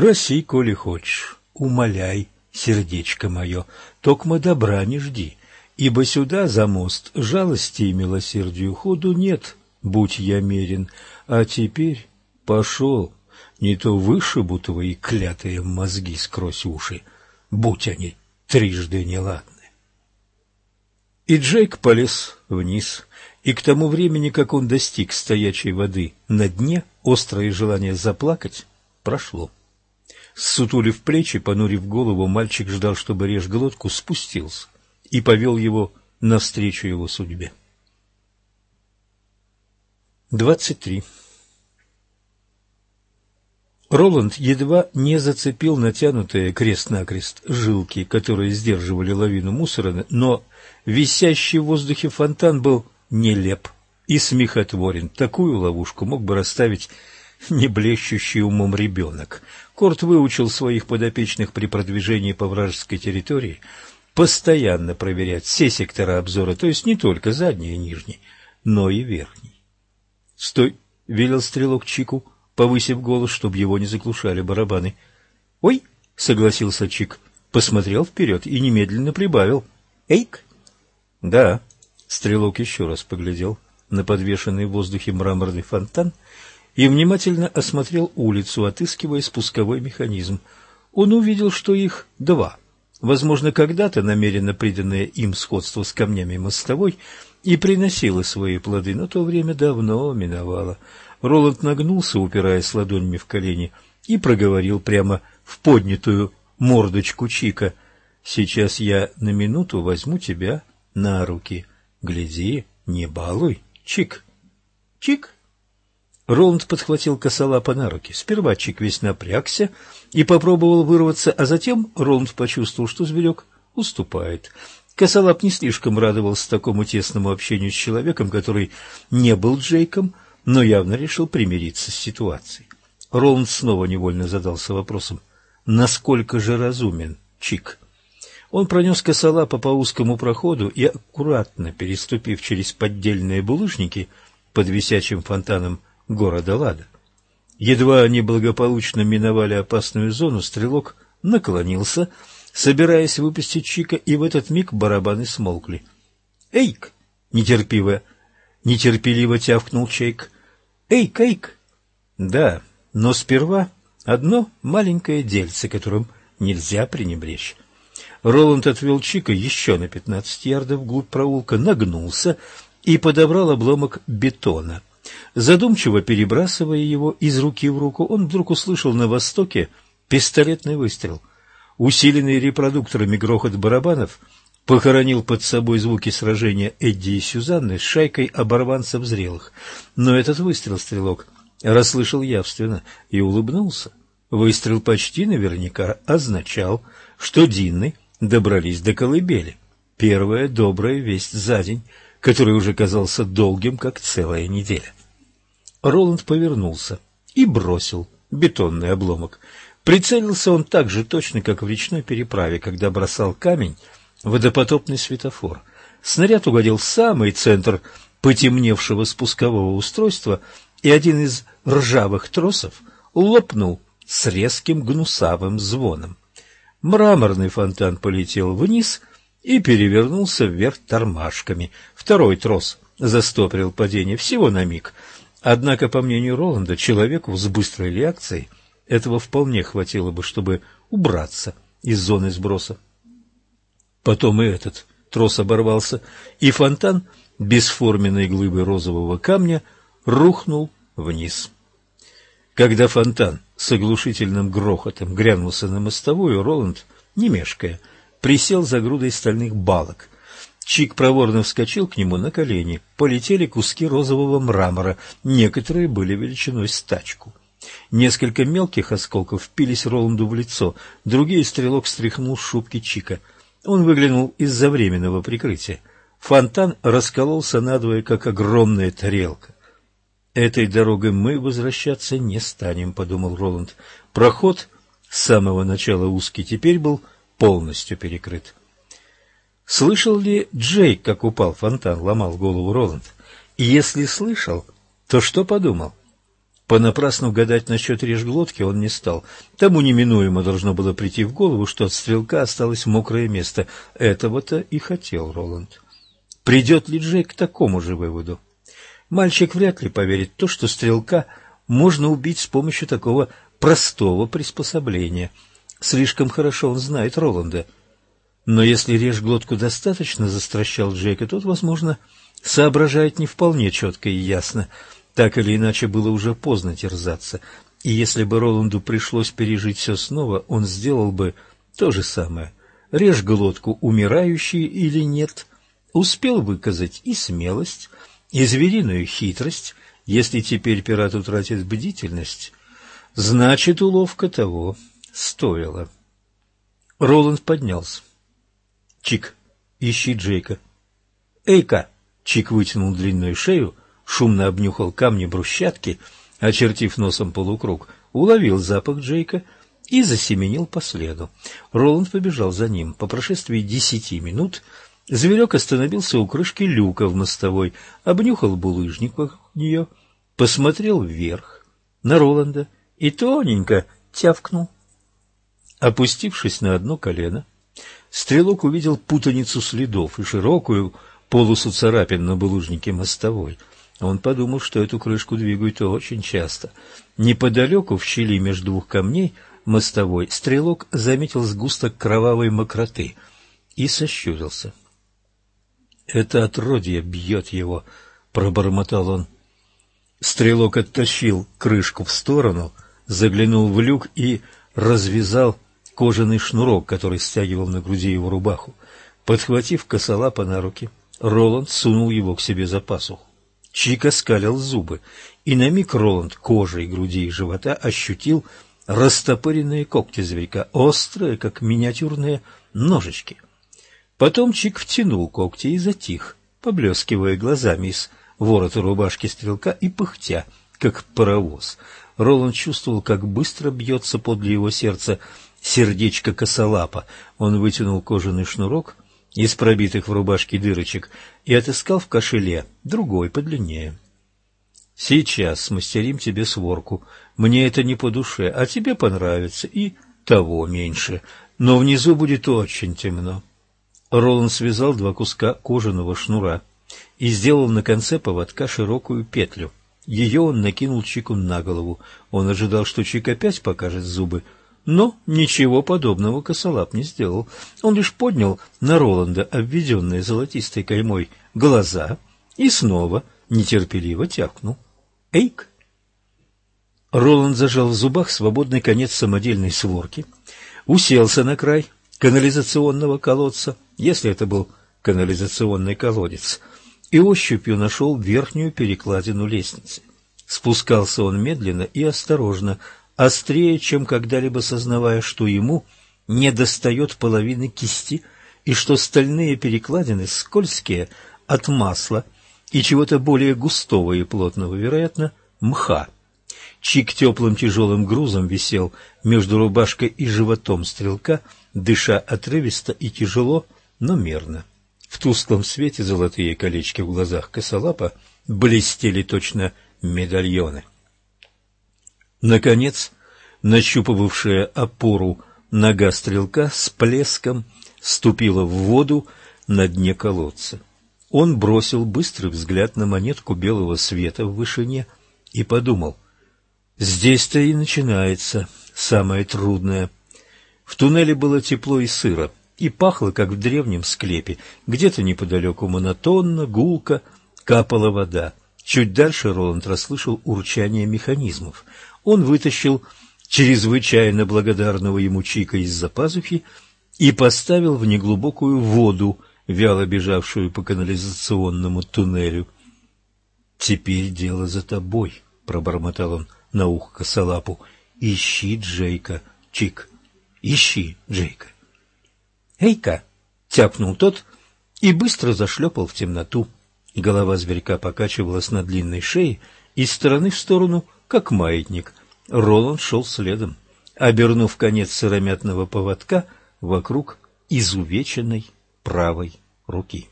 Проси, коли хочешь, умоляй, сердечко мое, токмо добра не жди, ибо сюда за мост жалости и милосердию ходу нет, будь я мерен, а теперь пошел, не то вышибу твои клятые мозги сквозь уши, будь они трижды неладны. И Джейк полез вниз, и к тому времени, как он достиг стоячей воды на дне, острое желание заплакать прошло. Сутулив плечи, понурив голову, мальчик ждал, чтобы режь глотку спустился и повел его навстречу его судьбе. Двадцать три. Роланд едва не зацепил натянутые крест-накрест жилки, которые сдерживали лавину мусора, но висящий в воздухе фонтан был нелеп и смехотворен. Такую ловушку мог бы расставить не блещущий умом ребенок. Корт выучил своих подопечных при продвижении по вражеской территории постоянно проверять все сектора обзора, то есть не только задний и нижний, но и верхний. «Стой!» — велел стрелок Чику — повысив голос, чтобы его не заглушали барабаны. «Ой!» — согласился Чик, посмотрел вперед и немедленно прибавил. «Эйк!» «Да!» — стрелок еще раз поглядел на подвешенный в воздухе мраморный фонтан и внимательно осмотрел улицу, отыскивая спусковой механизм. Он увидел, что их два. Возможно, когда-то намеренно приданное им сходство с камнями мостовой и приносило свои плоды, но то время давно миновало. Роланд нагнулся, упираясь ладонями в колени, и проговорил прямо в поднятую мордочку Чика. «Сейчас я на минуту возьму тебя на руки. Гляди, не балуй, Чик». «Чик?» Роланд подхватил косолапа на руки. Сперва Чик весь напрягся и попробовал вырваться, а затем Роланд почувствовал, что зверек уступает. Косолап не слишком радовался такому тесному общению с человеком, который не был Джейком, — но явно решил примириться с ситуацией. Роланд снова невольно задался вопросом, насколько же разумен Чик. Он пронес косолапа по узкому проходу и, аккуратно переступив через поддельные булыжники под висячим фонтаном города Лада, едва они благополучно миновали опасную зону, стрелок наклонился, собираясь выпустить Чика, и в этот миг барабаны смолкли. «Эйк!» — нетерпиво — нетерпеливо тявкнул Чейк. «Эй, Кейк!» «Да, но сперва одно маленькое дельце, которым нельзя пренебречь». Роланд отвел Чика еще на пятнадцать ярдов вглубь проулка, нагнулся и подобрал обломок бетона. Задумчиво перебрасывая его из руки в руку, он вдруг услышал на востоке пистолетный выстрел. Усиленный репродукторами грохот барабанов похоронил под собой звуки сражения Эдди и Сюзанны с шайкой оборванцев зрелых. Но этот выстрел стрелок расслышал явственно и улыбнулся. Выстрел почти наверняка означал, что Динны добрались до колыбели. Первая добрая весть за день, который уже казался долгим, как целая неделя. Роланд повернулся и бросил бетонный обломок. Прицелился он так же точно, как в речной переправе, когда бросал камень водопотопный светофор. Снаряд угодил в самый центр потемневшего спускового устройства, и один из ржавых тросов лопнул с резким гнусавым звоном. Мраморный фонтан полетел вниз и перевернулся вверх тормашками. Второй трос застопорил падение всего на миг. Однако, по мнению Роланда, человеку с быстрой реакцией этого вполне хватило бы, чтобы убраться из зоны сброса. Потом и этот трос оборвался, и фонтан бесформенной глыбы розового камня рухнул вниз. Когда фонтан с оглушительным грохотом грянулся на мостовую, Роланд, не мешкая, присел за грудой стальных балок. Чик проворно вскочил к нему на колени. Полетели куски розового мрамора, некоторые были величиной с тачку. Несколько мелких осколков впились Роланду в лицо, другие стрелок стряхнул с шубки Чика — он выглянул из-за временного прикрытия. Фонтан раскололся надвое, как огромная тарелка. «Этой дорогой мы возвращаться не станем», — подумал Роланд. Проход с самого начала узкий теперь был полностью перекрыт. Слышал ли Джейк, как упал фонтан, ломал голову Роланд? И если слышал, то что подумал? Понапрасну гадать насчет режглотки он не стал. Тому неминуемо должно было прийти в голову, что от стрелка осталось мокрое место. Этого-то и хотел Роланд. Придет ли Джей к такому же выводу? Мальчик вряд ли поверит то, что стрелка можно убить с помощью такого простого приспособления. Слишком хорошо он знает Роланда. Но если режь глотку достаточно застращал Джейка, тот, возможно, соображает не вполне четко и ясно. Так или иначе, было уже поздно терзаться. И если бы Роланду пришлось пережить все снова, он сделал бы то же самое. Режь глотку, умирающий или нет, успел выказать и смелость, и звериную хитрость. Если теперь пират утратит бдительность, значит, уловка того стоила. Роланд поднялся. Чик, ищи Джейка. Эйка! Чик вытянул длинную шею, шумно обнюхал камни брусчатки, очертив носом полукруг, уловил запах Джейка и засеменил по следу. Роланд побежал за ним. По прошествии десяти минут зверек остановился у крышки люка в мостовой, обнюхал булыжник вокруг нее, посмотрел вверх на Роланда и тоненько тявкнул. Опустившись на одно колено, стрелок увидел путаницу следов и широкую полосу царапин на булыжнике мостовой. Он подумал, что эту крышку двигают очень часто. Неподалеку, в щели между двух камней мостовой, стрелок заметил сгусток кровавой мокроты и сощурился. «Это отродье бьет его», — пробормотал он. Стрелок оттащил крышку в сторону, заглянул в люк и развязал кожаный шнурок, который стягивал на груди его рубаху. Подхватив косолапа на руки, Роланд сунул его к себе за пасуху. Чика скалил зубы, и на миг Роланд кожей груди и живота ощутил растопыренные когти зверька, острые, как миниатюрные ножички. Потом Чик втянул когти и затих, поблескивая глазами из ворота рубашки стрелка и пыхтя, как паровоз. Роланд чувствовал, как быстро бьется подле его сердца сердечко косолапа. Он вытянул кожаный шнурок из пробитых в рубашке дырочек и отыскал в кошеле другой подлиннее. «Сейчас смастерим тебе сворку. Мне это не по душе, а тебе понравится, и того меньше. Но внизу будет очень темно». Роланд связал два куска кожаного шнура и сделал на конце поводка широкую петлю. Ее он накинул Чику на голову. Он ожидал, что Чик опять покажет зубы, но ничего подобного косолап не сделал. Он лишь поднял на Роланда обведенные золотистой каймой глаза и снова нетерпеливо тякнул. «Эйк!» Роланд зажал в зубах свободный конец самодельной сворки, уселся на край канализационного колодца, если это был канализационный колодец, и ощупью нашел верхнюю перекладину лестницы. Спускался он медленно и осторожно, острее, чем когда-либо сознавая, что ему недостает половины кисти и что стальные перекладины скользкие от масла и чего-то более густого и плотного, вероятно, мха. Чик теплым тяжелым грузом висел между рубашкой и животом стрелка, дыша отрывисто и тяжело, но мерно. В тусклом свете золотые колечки в глазах косолапа блестели точно медальоны. Наконец, нащупывавшая опору нога стрелка с плеском ступила в воду на дне колодца. Он бросил быстрый взгляд на монетку белого света в вышине и подумал, здесь-то и начинается самое трудное. В туннеле было тепло и сыро, и пахло, как в древнем склепе. Где-то неподалеку монотонно, гулко капала вода. Чуть дальше Роланд расслышал урчание механизмов он вытащил чрезвычайно благодарного ему Чика из-за пазухи и поставил в неглубокую воду, вяло бежавшую по канализационному туннелю. «Теперь дело за тобой», — пробормотал он на ухо косолапу. «Ищи Джейка, Чик, ищи Джейка». «Эйка!» — тяпнул тот и быстро зашлепал в темноту. Голова зверька покачивалась на длинной шее из стороны в сторону — как маятник. Роланд шел следом, обернув конец сыромятного поводка вокруг изувеченной правой руки.